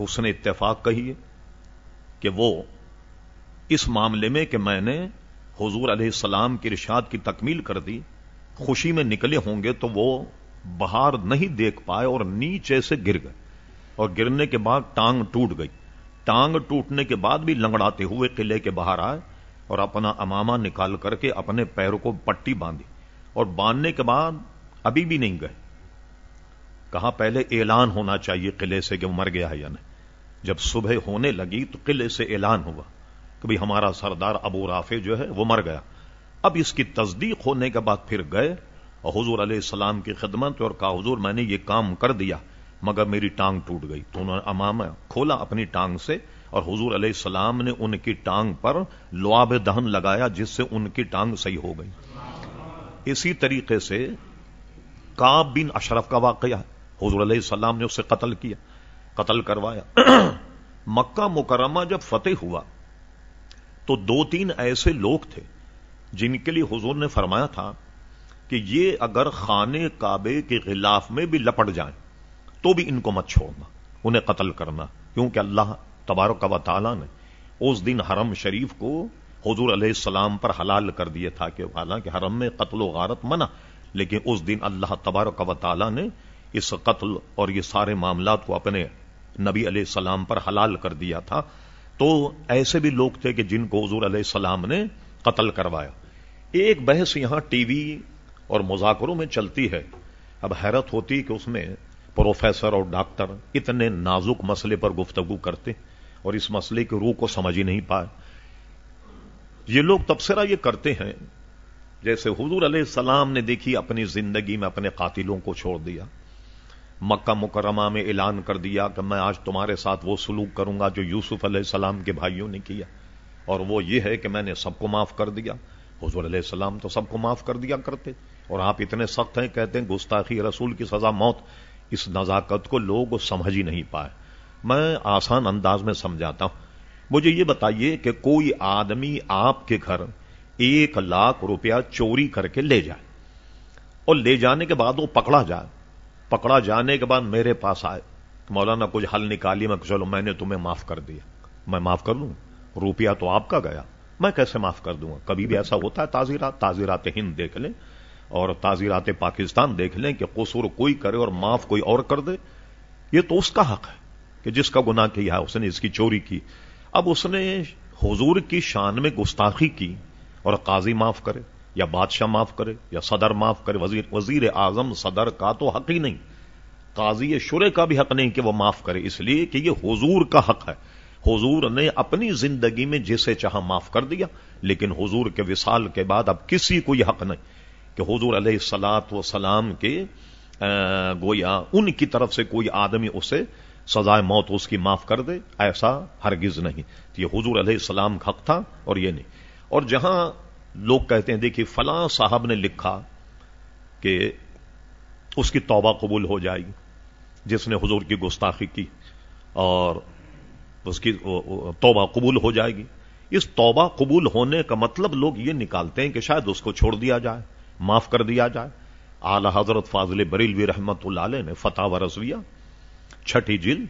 حسن اتفاق کہیے کہ وہ اس معاملے میں کہ میں نے حضور علیہ السلام کی ارشاد کی تکمیل کر دی، خوشی میں نکلے ہوں گے تو وہ باہر نہیں دیکھ پائے اور نیچے سے گر گئے۔ اور گرنے کے بعد ٹانگ ٹوٹ گئی۔ ٹانگ ٹوٹنے کے بعد بھی لنگڑاتے ہوئے قلعے کے باہر آئے اور اپنا اماما نکال کر کے اپنے پیروں کو پٹی باندھی۔ اور باندھنے کے بعد ابھی بھی نہیں گئے۔ کہا پہلے اعلان ہونا چاہیے قلعے سے کہ وہ مر گیا ہے یا نہیں۔ جب صبح ہونے لگی تو قلعے سے اعلان ہوا کہ بھی ہمارا سردار ابو رافع جو ہے وہ مر گیا۔ اب اس کی تصدیق ہونے کے بعد پھر گئے اور حضور علیہ السلام کی خدمت اور کہا، حضور، میں نے یہ کام کر دیا، مگر میری ٹانگ ٹوٹ گئی۔ تو انہوں نے امام کھولا اپنی ٹانگ سے اور حضور علیہ السلام نے ان کی ٹانگ پر لواب دہن لگایا، جس سے ان کی ٹانگ صحیح ہو گئی۔ اسی طریقے سے کاب بن اشرف کا واقعہ حضور علیہ السلام نے اسے قتل کیا، قتل کروایا۔ مکہ مکرمہ جب فتح ہوا، تو دو تین ایسے لوگ تھے جن کے لیے حضور نے فرمایا تھا کہ یہ اگر خانے کعبے کے خلاف میں بھی لپٹ جائیں، تو بھی ان کو مت چھوڑنا، انہیں قتل کرنا، کیونکہ اللہ تبارک و تعالیٰ نے اس دن حرم شریف کو حضور علیہ السلام پر حلال کر دیا تھا کہ حالانکہ حرم میں قتل و غارت منع، لیکن اس دن اللہ تبارک و تعالیٰ نے اس قتل اور یہ سارے معاملات کو اپنے نبی علیہ السلام پر حلال کر دیا تھا تو ایسے بھی لوگ تھے کہ جن کو حضور علیہ السلام نے قتل کروایا۔ ایک بحث یہاں ٹی وی اور مذاکروں میں چلتی ہے۔ اب حیرت ہوتی کہ اس میں پروفیسر اور ڈاکٹر اتنے نازک مسئلے پر گفتگو کرتے اور اس مسئلے کی روح کو سمجھ ہی نہیں پائے۔ یہ لوگ تبصرہ یہ کرتے ہیں جیسے حضور علیہ السلام نے دیکھی اپنی زندگی میں اپنے قاتلوں کو چھوڑ دیا۔ مکہ مکرمہ میں اعلان کر دیا کہ میں آج تمہارے ساتھ وہ سلوک کروں گا جو یوسف علیہ السلام کے بھائیوں نے کیا۔ اور وہ یہ ہے کہ میں نے سب کو معاف کر دیا۔ حضور علیہ السلام تو سب کو معاف کر دیا کرتے۔ اور آپ اتنے سخت ہیں، کہتے ہیں گستاخی رسول کی سزا موت۔ اس نزاکت کو لوگ سمجھ ہی نہیں پائے۔ میں آسان انداز میں سمجھاتا ہوں۔ مجھے یہ بتائیے کہ کوئی آدمی آپ کے گھر ایک لاکھ روپیہ چوری کر کے لے جائے اور لے جانے کے بعد وہ پکڑا جائے۔ پکڑا جانے کے بعد میرے پاس آئے مولانا کچھ حل نکالی، میں چلو میں نے تمہیں معاف کر دیا۔ میں معاف کر دوں؟ روپیہ تو آپ کا گیا۔ میں کیسے معاف کر دوں؟ گا کبھی بھی ایسا ہوتا ہے تازیرات تازیرات ہند دیکھ لیں اور تازیرات پاکستان دیکھ لیں کہ قصور کوئی کرے اور معاف کوئی اور کر دے۔ یہ تو اس کا حق ہے کہ جس کا گناہ کیا ہے، اس نے اس کی چوری کی۔ اب اس نے حضور کی شان میں گستاخی کی اور قاضی معاف کرے۔ یا بادشاہ معاف کرے، یا صدر معاف کرے، وزیر وزیر اعظم صدر کا تو حق ہی نہیں۔ قاضی شرے کا بھی حق نہیں کہ وہ معاف کرے، اس لیے کہ یہ حضور کا حق ہے۔ حضور نے اپنی زندگی میں جسے چاہا معاف کر دیا، لیکن حضور کے وصال کے بعد اب کسی کو یہ حق نہیں کہ حضور علیہ السلاط و سلام کے گویا ان کی طرف سے کوئی آدمی اسے سزائے موت اس کی معاف کر دے، ایسا ہرگز نہیں۔ یہ حضور علیہ السلام کا حق تھا اور یہ نہیں۔ اور جہاں لوگ کہتے ہیں، دیکھیے، فلاں صاحب نے لکھا کہ اس کی توبہ قبول ہو جائے گی، جس نے حضور کی گستاخی کی، اور اس کی توبہ قبول ہو جائے گی۔ اس توبہ قبول ہونے کا مطلب لوگ یہ نکالتے ہیں کہ شاید اس کو چھوڑ دیا جائے، معاف کر دیا جائے۔ اعلی حضرت فاضل بریلوی رحمت اللہ علیہ نے فتح و رضویہ، چھٹی جل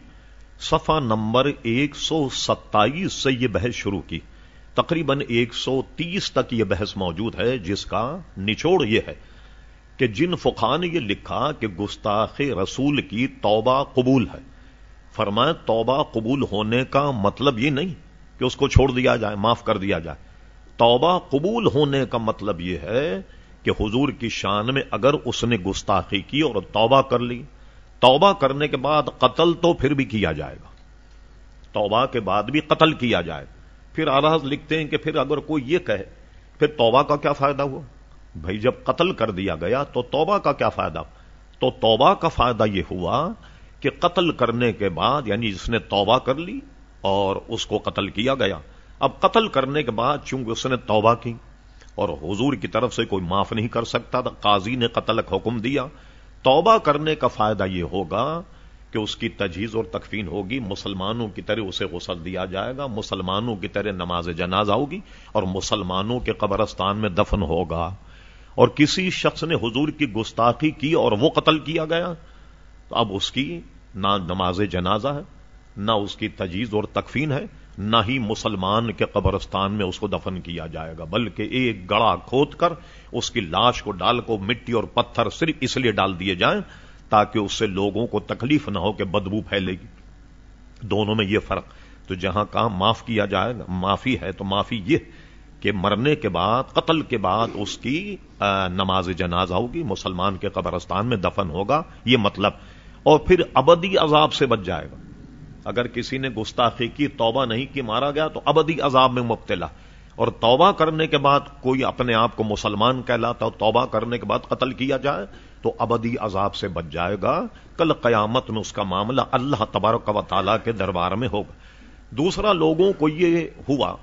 صفا نمبر ایک سو ستائیس سے یہ بحث شروع کی۔ تقریباً ایک سو تیس تک یہ بحث موجود ہے، جس کا نچوڑ یہ ہے کہ جن فقہ نے یہ لکھا کہ گستاخ رسول کی توبہ قبول ہے۔ فرمائے توبہ قبول ہونے کا مطلب یہ نہیں کہ اس کو چھوڑ دیا جائے، معاف کر دیا جائے۔ توبہ قبول ہونے کا مطلب یہ ہے کہ حضور کی شان میں اگر اس نے گستاخی کی اور توبہ کر لی، توبہ کرنے کے بعد قتل تو پھر بھی کیا جائے گا۔ توبہ کے بعد بھی قتل کیا جائے۔ پھر آراز لکھتے ہیں کہ پھر اگر کوئی یہ کہے، پھر توبہ کا کیا فائدہ ہوا؟ بھائی جب قتل کر دیا گیا تو توبہ کا کیا فائدہ؟ تو توبہ کا فائدہ یہ ہوا کہ قتل کرنے کے بعد یعنی جس نے توبہ کر لی اور اس کو قتل کیا گیا۔ اب قتل کرنے کے بعد چونکہ اس نے توبہ کی اور حضور کی طرف سے کوئی معاف نہیں کر سکتا تھا قاضی نے قتل کا حکم دیا، توبہ کرنے کا فائدہ یہ ہوگا کہ اس کی تجہیز اور تکفین ہوگی، مسلمانوں کی طرح اسے غسل دیا جائے گا، مسلمانوں کی طرح نماز جنازہ ہوگی اور مسلمانوں کے قبرستان میں دفن ہوگا۔ اور کسی شخص نے حضور کی گستاخی کی اور وہ قتل کیا گیا، تو اب اس کی نہ نماز جنازہ ہے، نہ اس کی تجیز اور تکفین ہے، نہ ہی مسلمان کے قبرستان میں اس کو دفن کیا جائے گا، بلکہ ایک گڑا کھود کر اس کی لاش کو ڈال کو مٹی اور پتھر صرف اس لیے ڈال دیے جائیں تاکہ اس سے لوگوں کو تکلیف نہ ہو کہ بدبو پھیلے گی۔ دونوں میں یہ فرق۔ تو جہاں کام معاف کیا جائے گا، معافی ہے تو معافی یہ کہ مرنے کے بعد، قتل کے بعد اس کی نماز جنازہ ہوگی، مسلمان کے قبرستان میں دفن ہوگا، یہ مطلب۔ اور پھر ابدی عذاب سے بچ جائے گا۔ اگر کسی نے گستاخی کی، توبہ نہیں کی، مارا گیا، تو ابدی عذاب میں مبتلا۔ اور توبہ کرنے کے بعد کوئی اپنے آپ کو مسلمان کہلاتا توبہ کرنے کے بعد قتل کیا جائے، تو ابدی عذاب سے بچ جائے گا۔ کل قیامت میں اس کا معاملہ اللہ تبارک و تعالیٰ کے دربار میں ہوگا۔ دوسرا، لوگوں کو یہ ہوا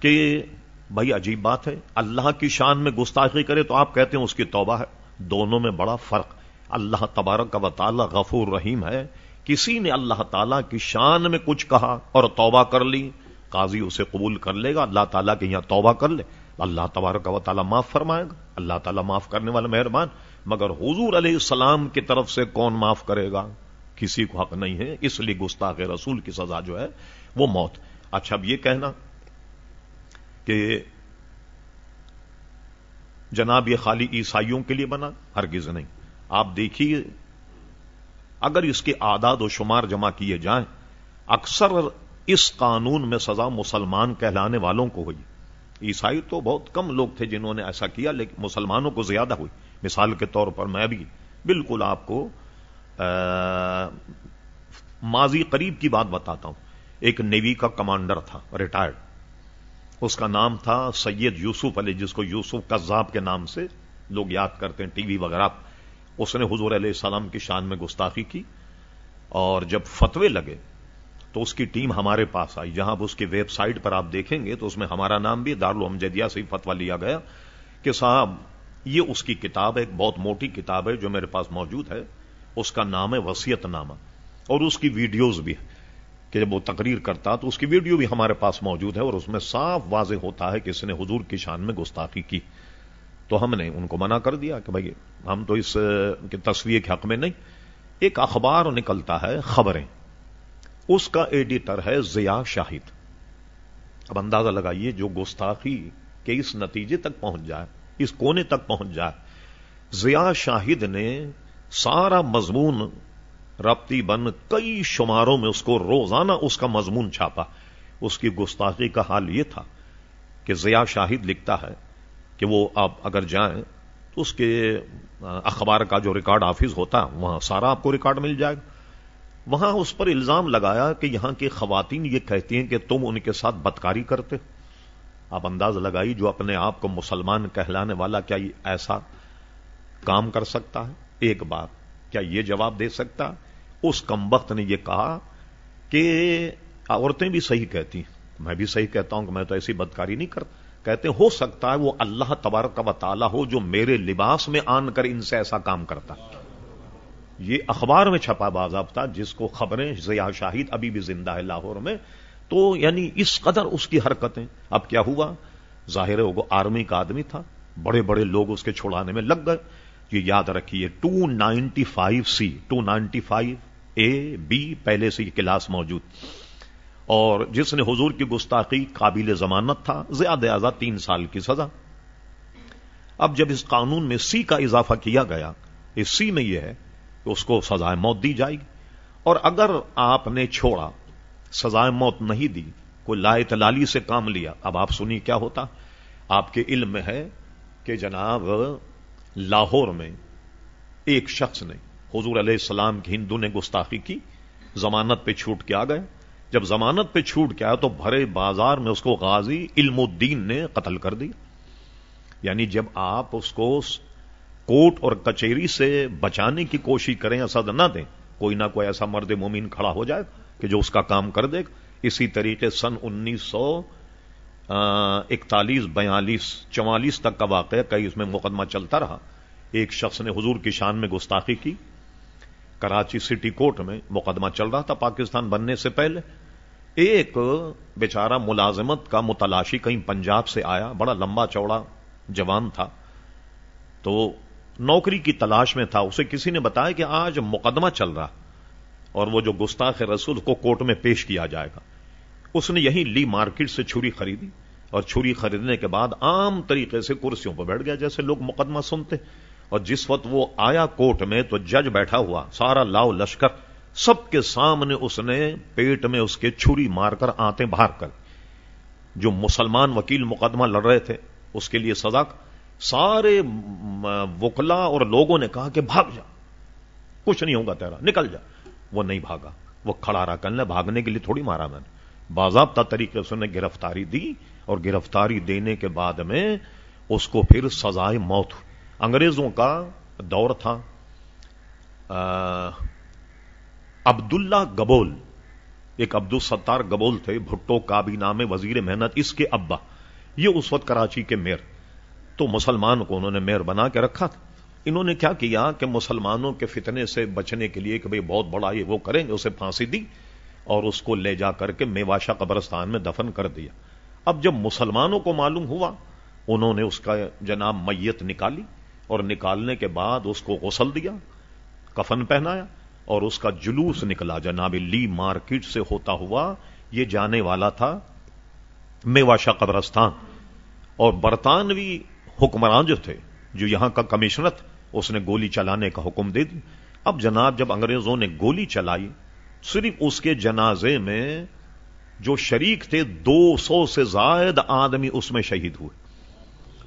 کہ بھائی عجیب بات ہے، اللہ کی شان میں گستاخی کرے تو آپ کہتے ہیں اس کی توبہ ہے۔ دونوں میں بڑا فرق۔ اللہ تبارک و تعالی غفور رحیم ہے۔ کسی نے اللہ تعالیٰ کی شان میں کچھ کہا اور توبہ کر لی قاضی اسے قبول کر لے گا، اللہ تعالیٰ کے یہاں توبہ کر لے۔ اللہ تبارک و تعالیٰ معاف فرمائے گا۔ اللہ تعالیٰ معاف کرنے والا مہربان، مگر حضور علیہ السلام کی طرف سے کون معاف کرے گا؟ کسی کو حق نہیں ہے، اس لیے گستاخ رسول کی سزا جو ہے، وہ موت۔ اچھا اب یہ کہنا کہ جناب یہ خالی عیسائیوں کے لیے بنا، ہرگز نہیں۔ آپ دیکھیے، اگر اس کے آداد و شمار جمع کیے جائیں، اکثر اس قانون میں سزا مسلمان کہلانے والوں کو ہوئی۔ عیسائی تو بہت کم لوگ تھے جنہوں نے ایسا کیا، لیکن مسلمانوں کو زیادہ ہوئی۔ مثال کے طور پر میں بھی بالکل آپ کو ماضی قریب کی بات بتاتا ہوں۔ ایک نیوی کا کمانڈر تھا، ریٹائرڈ۔ اس کا نام تھا سید یوسف علی جس کو یوسف کذاب کے نام سے لوگ یاد کرتے ہیں، ٹی وی وغیرہ۔ اس نے حضور علیہ السلام کی شان میں گستاخی کی اور جب فتوے لگے تو اس کی ٹیم ہمارے پاس آئی۔ جہاں اس کی ویب سائٹ پر آپ دیکھیں گے تو اس میں ہمارا نام بھی دارالعمجدیہ سے ہی فتوا لیا گیا کہ صاحب، یہ اس کی کتاب ہے، ایک بہت موٹی کتاب ہے جو میرے پاس موجود ہے۔ اس کا نام ہے وسیعت نامہ۔ اور اس کی ویڈیوز بھی ہے کہ جب وہ تقریر کرتا تو اس کی ویڈیو بھی ہمارے پاس موجود ہے اور اس میں صاف واضح ہوتا ہے کہ اس نے حضور کی شان میں گستاخی کی۔ تو ہم نے ان کو منع کر دیا کہ بھائی، ہم تو اس کی تصویر کے حق میں نہیں۔ ایک اخبار نکلتا ہے، خبریں۔ اس کا ایڈیٹر ہے ضیاء شاہد۔ اب اندازہ لگائیے جو گستاخی کے اس نتیجے تک پہنچ جائے، اس کونے تک پہنچ جائے۔ ضیاء شاہد نے سارا مضمون ربطی بن کئی شماروں میں اس کو روزانہ اس کا مضمون چھاپا۔ اس کی گستاخی کا حال یہ تھا کہ ضیاء شاہد لکھتا ہے کہ وہ آپ اگر جائیں تو اس کے اخبار کا جو ریکارڈ آفس ہوتا ہے، وہاں سارا آپ کو ریکارڈ مل جائے گا۔ وہاں اس پر الزام لگایا کہ یہاں کی خواتین یہ کہتی ہیں کہ تم ان کے ساتھ بدکاری کرتے۔ آپ انداز لگائی جو اپنے آپ کو مسلمان کہلانے والا کیا ایسا کام کر سکتا ہے؟ ایک بات، کیا یہ جواب دے سکتا؟ اس کم وقت نے یہ کہا کہ عورتیں بھی صحیح کہتی ہیں۔ میں بھی صحیح کہتا ہوں کہ میں تو ایسی بدکاری نہیں کرتا۔ کہتے ہو سکتا ہے وہ اللہ تبارک کا تعالیٰ ہو جو میرے لباس میں آن کر ان سے ایسا کام کرتا۔ ہے یہ اخبار میں چھپا باضابطہ جس کو خبریں ضیاء شاہد ابھی بھی زندہ ہے لاہور میں۔ تو یعنی اس قدر اس کی حرکتیں۔ اب کیا ہوا؟ ظاہر وہ آرمی کا آدمی تھا۔ بڑے بڑے لوگ اس کے چھوڑانے میں لگ گئے۔ یہ یاد رکھیے، two ninety five C, two ninety five A, B, پہلے سے یہ کلاس موجود۔ اور جس نے حضور کی گستاخی قابل ضمانت تھا، زیادہ زیادہ تین سال کی سزا۔ اب جب اس قانون میں سی کا اضافہ کیا گیا، اس سی میں یہ ہے اس کو سزائے موت دی جائے گی۔ اور اگر آپ نے چھوڑا، سزائے موت نہیں دی، کوئی لا تلالی سے کام لیا، اب آپ سنی کیا ہوتا۔ آپ کے علم میں ہے کہ جناب لاہور میں ایک شخص نے حضور علیہ السلام کی ہندو نے گستاخی کی، ضمانت پہ چھوٹ کے آ گئے۔ جب ضمانت پہ چھوٹ کے آیا تو بھرے بازار میں اس کو غازی علم الدین نے قتل کر دیا۔ یعنی جب آپ اس کو کوٹ اور کچہری سے بچانے کی کوشش کریں ایسا نہ دیں۔ کوئی نہ کوئی ایسا مرد مومن کھڑا ہو جائے کہ جو اس کا کام کر دے۔ اسی طریقے سن انیس سو اکتالیس، بیالیس، چوالیس تک کا واقعہ کئی اس میں مقدمہ چلتا رہا۔ ایک شخص نے حضور کی شان میں گستاخی کی۔ کراچی سٹی کورٹ میں مقدمہ چل رہا تھا پاکستان بننے سے پہلے۔ ایک بیچارہ ملازمت کا متلاشی کہیں پنجاب سے آیا، بڑا لمبا چوڑا جوان تھا۔ تو نوکری کی تلاش میں تھا، اسے کسی نے بتایا کہ آج مقدمہ چل رہا اور وہ جو گستاخ رسول کو کوٹ میں پیش کیا جائے گا۔ اس نے یہی لی مارکیٹ سے چھری خریدی اور چھری خریدنے کے بعد عام طریقے سے کرسیوں پر بیٹھ گیا، جیسے لوگ مقدمہ سنتے۔ اور جس وقت وہ آیا کوٹ میں تو جج بیٹھا ہوا، سارا لاؤ لشکر سب کے سامنے اس نے پیٹ میں اس کے چھری مار کر آتے باہر کر جو مسلمان وکیل مقدمہ لڑ رہے تھے، اس کے لیے سزا سارے وکلا اور لوگوں نے کہا کہ بھاگ جا۔ کچھ نہیں ہوگا تیرا، نکل جا۔ وہ نہیں بھاگا۔ وہ کھڑا رہا کل بھاگنے کے لیے تھوڑی مارا میں نے۔ باضابطہ طریقے سے انہیں گرفتاری دی اور گرفتاری دینے کے بعد میں اس کو پھر سزائے موت ہوئی۔ انگریزوں کا دور تھا۔ عبداللہ گبول، ایک عبد الستار گبول تھے، بھٹو کابی نام وزیر محنت، اس کے ابا۔ یہ اس وقت کراچی کے میر۔ تو مسلمان کو انہوں نے میر بنا کے رکھا۔ تھا انہوں نے کیا کیا کہ مسلمانوں کے فتنے سے بچنے کے لیے کہ بھئی بہت بڑا یہ وہ کریں گے، اسے پھانسی دی اور اس کو لے جا کر کے میواشا قبرستان میں دفن کر دیا۔ اب جب مسلمانوں کو معلوم ہوا، انہوں نے اس کا جناب میت نکالی اور نکالنے کے بعد اس کو غسل دیا، کفن پہنایا اور اس کا جلوس نکلا۔ جناب لی مارکیٹ سے ہوتا ہوا یہ جانے والا تھا میواشا قبرستان اور برطانوی حکمران جو تھے، جو یہاں کا کمشنر اس نے گولی چلانے کا حکم دے دی۔ اب جناب، جب انگریزوں نے گولی چلائی، صرف اس کے جنازے میں جو شریک تھے، دو سو سے زائد آدمی اس میں شہید ہوئے۔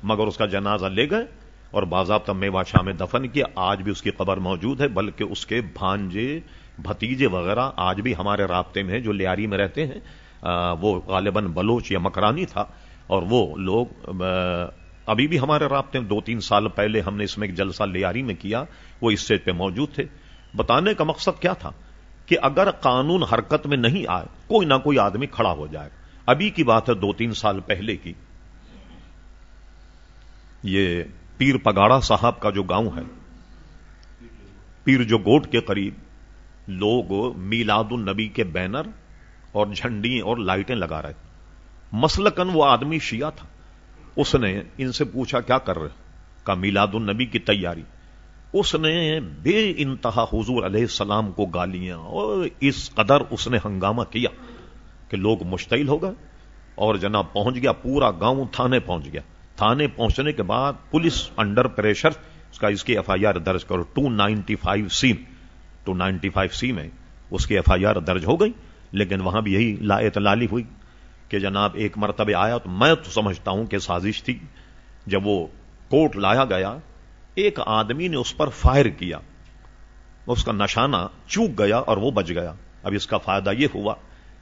مگر اس کا جنازہ لے گئے اور باضابطہ میوا شاہ میں دفن کیا آج بھی اس کی قبر موجود ہے، بلکہ اس کے بھانجے، بھتیجے وغیرہ آج بھی ہمارے رابطے میں جو لیاری میں رہتے ہیں۔ وہ غالباً بلوچ یا مکرانی تھا، اور وہ لوگ ابھی بھی ہمارے رابطے دو تین سال پہلے ہم نے اس میں ایک جلسہ لیاری میں کیا، وہ اس سیٹ پہ موجود تھے۔ بتانے کا مقصد کیا تھا؟ کہ اگر قانون حرکت میں نہیں آئے، کوئی نہ کوئی آدمی کھڑا ہو جائے۔ ابھی کی بات ہے دو تین سال پہلے کی۔ یہ پیر پگاڑا صاحب کا جو گاؤں ہے، پیر جو گوٹ کے قریب لوگ میلاد النبی کے بینر اور جھنڈی اور لائٹیں لگا رہے۔ مسلکن وہ آدمی شیعہ تھا۔ اس نے ان سے پوچھا، کیا کر رہے کا میلاد النبی کی تیاری۔ اس نے بے انتہا حضور علیہ السلام کو گالیاں اور اس قدر اس نے ہنگامہ کیا کہ لوگ مشتعل ہو گئے اور جناب پہنچ گیا، پورا گاؤں تھانے پہنچ گیا۔ تھانے پہنچنے کے بعد پولیس انڈر پریشر، اس کا اس کی ایف آئی آر درج کرو، two ninety five C. Two ninety five C میں اس کی ایف آئی آر درج ہو گئی، لیکن وہاں بھی یہی لا اطلالی ہوئی۔ کہ جناب ایک مرتبہ آیا تو میں تو سمجھتا ہوں کہ سازش تھی۔ جب وہ کوٹ لایا گیا، ایک آدمی نے اس پر فائر کیا۔ اس کا نشانہ چوک گیا اور وہ بچ گیا۔ اب اس کا فائدہ یہ ہوا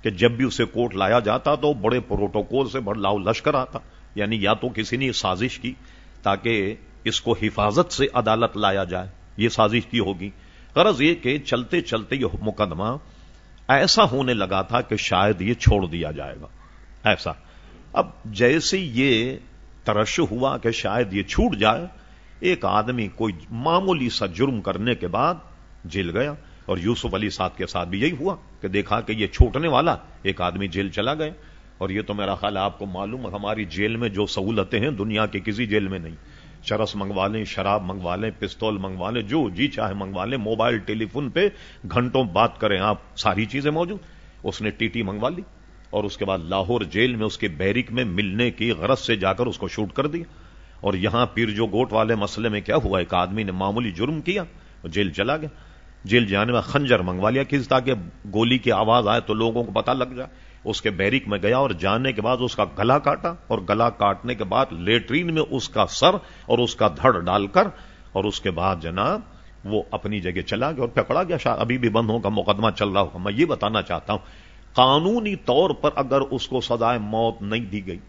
کہ جب بھی اسے کوٹ لایا جاتا تو بڑے پروٹوکول سے بڑا لاؤ لشکر آتا۔ یعنی یا تو کسی نے سازش کی تاکہ اس کو حفاظت سے عدالت لایا جائے۔ یہ سازش کی ہوگی۔ غرض یہ کہ چلتے چلتے یہ مقدمہ ایسا ہونے لگا تھا کہ شاید یہ چھوڑ دیا جائے گا۔ ایسا اب جیسے یہ ترش ہوا کہ شاید یہ چھوٹ جائے، ایک آدمی کوئی معمولی سا جرم کرنے کے بعد جیل گیا اور یوسف علی صاحب کے ساتھ بھی یہی ہوا کہ دیکھا کہ یہ چھوٹنے والا ایک آدمی جیل چلا گیا۔ اور یہ تو میرا خیال آپ کو معلوم ہماری جیل میں جو سہولتیں ہیں دنیا کے کسی جیل میں نہیں۔ چرس منگوا لیں، شراب منگوا لیں، پستول منگوا لیں، جو جی چاہے منگوا لیں، موبائل، ٹیلی فون پہ گھنٹوں بات کریں آپ، ساری چیزیں موجود۔ اس نے ٹی ٹی منگوا لی۔ اور اس کے بعد لاہور جیل میں اس کے بیرک میں ملنے کی غرض سے جا کر اس کو شوٹ کر دیا۔ اور یہاں پیر جو گوٹ والے مسئلے میں کیا ہوا، ایک آدمی نے معمولی جرم کیا، جیل چلا گیا۔ جیل جانے میں خنجر منگوا لیا کس تاکہ گولی کی آواز آئے تو لوگوں کو پتا لگ جائے۔ اس کے بیرک میں گیا اور جانے کے بعد اس کا گلا کاٹا، اور گلا کاٹنے کے بعد لیٹرین میں اس کا سر اور اس کا دھڑ ڈال کر، اور اس کے بعد جناب وہ اپنی جگہ چلا گیا اور پکڑا گیا۔ شاید ابھی بھی بند ہوگا مقدمہ چل رہا ہوگا۔ میں یہ بتانا چاہتا ہوں قانونی طور پر اگر اس کو سزائے موت نہیں دی گئی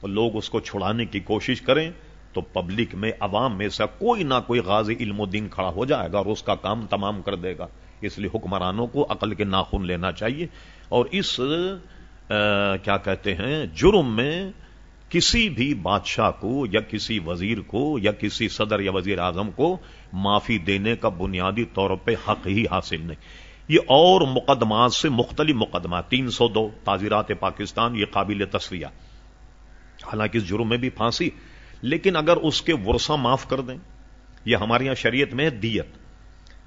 اور لوگ اس کو چھڑانے کی کوشش کریں تو پبلک میں عوام میں سے کوئی نہ کوئی غازی علم و دین کھڑا ہو جائے گا اور اس کا کام تمام کر دے گا۔ اس لیے حکمرانوں کو عقل کے ناخن لینا چاہیے۔ اور اس آ, کیا کہتے ہیں جرم میں کسی بھی بادشاہ کو یا کسی وزیر کو یا کسی صدر یا وزیر اعظم کو معافی دینے کا بنیادی طور پہ حق ہی حاصل نہیں۔ یہ اور مقدمات سے مختلف مقدمات، تین سو دو، تعزیرات پاکستان، یہ قابل تصویہ حالانکہ اس جرم میں بھی پھانسی، لیکن اگر اس کے ورثہ معاف کر دیں، یہ ہمارے یہاں شریعت میں دیت۔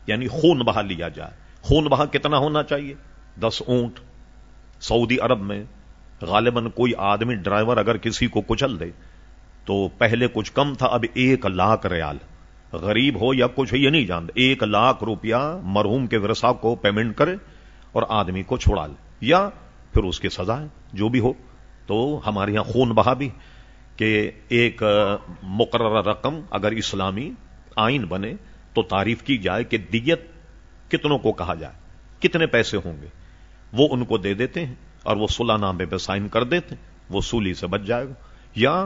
یعنی خون بہا لیا جائے۔ خون بہا کتنا ہونا چاہیے؟ دس اونٹ۔ سعودی عرب میں غالباً کوئی آدمی ڈرائیور اگر کسی کو کچل دے، تو پہلے کچھ کم تھا، اب ایک لاکھ ریال۔ غریب ہو یا کچھ یہ نہیں جانتے۔ ایک لاکھ روپیہ مرحوم کے ورثہ کو پیمنٹ کرے اور آدمی کو چھوڑا لے، یا پھر اس کی سزا ہے، جو بھی ہو۔ تو ہمارے یہاں خون بہا بھی کہ ایک مقررہ رقم اگر اسلامی آئین بنے تو تعریف کی جائے کہ دیت کتنوں کو کہا جائے، کتنے پیسے ہوں گے۔ وہ ان کو دے دیتے ہیں اور وہ صلح نامے پہ سائن کر دیتے ہیں، وہ سولی سے بچ جائے گا۔ یا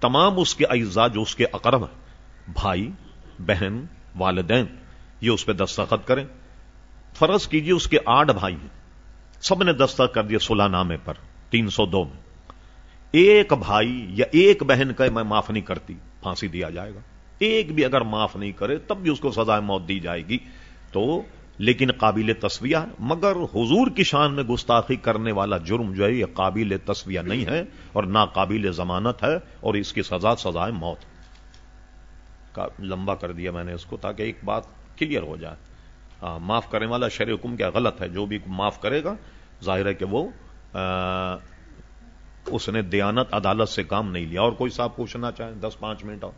تمام اس کے اعزاء جو اس کے اقرب ہیں، بھائی بہن، والدین، یہ اس پہ دستخط کریں۔ فرض کیجیے اس کے آٹھ بھائی ہیں۔ سب نے دستخط کر دیا صلح نامے پر، تین سو دو میں۔ ایک بھائی یا ایک بہن کا میں معاف نہیں کرتی، پھانسی دیا جائے گا۔ ایک بھی اگر معاف نہیں کرے، تب بھی اس کو سزائے موت دی جائے گی۔ تو لیکن قابل تصویہ مگر حضور کی شان میں گستاخی کرنے والا جرم جو ہے، یہ قابل تصویہ نہیں ہے اور نہ قابل ضمانت ہے اور اس کی سزا، سزائے موت۔ لمبا کر دیا میں نے اس کو تاکہ ایک بات کلیئر ہو جائے۔ ہاں معاف کرنے والا شر حکم کیا غلط ہے؟ جو بھی معاف کرے گا، ظاہر ہے کہ وہ اس نے دیانت عدالت سے کام نہیں لیا اور کوئی صاحب پوچھنا چاہیں دس پانچ منٹ اور۔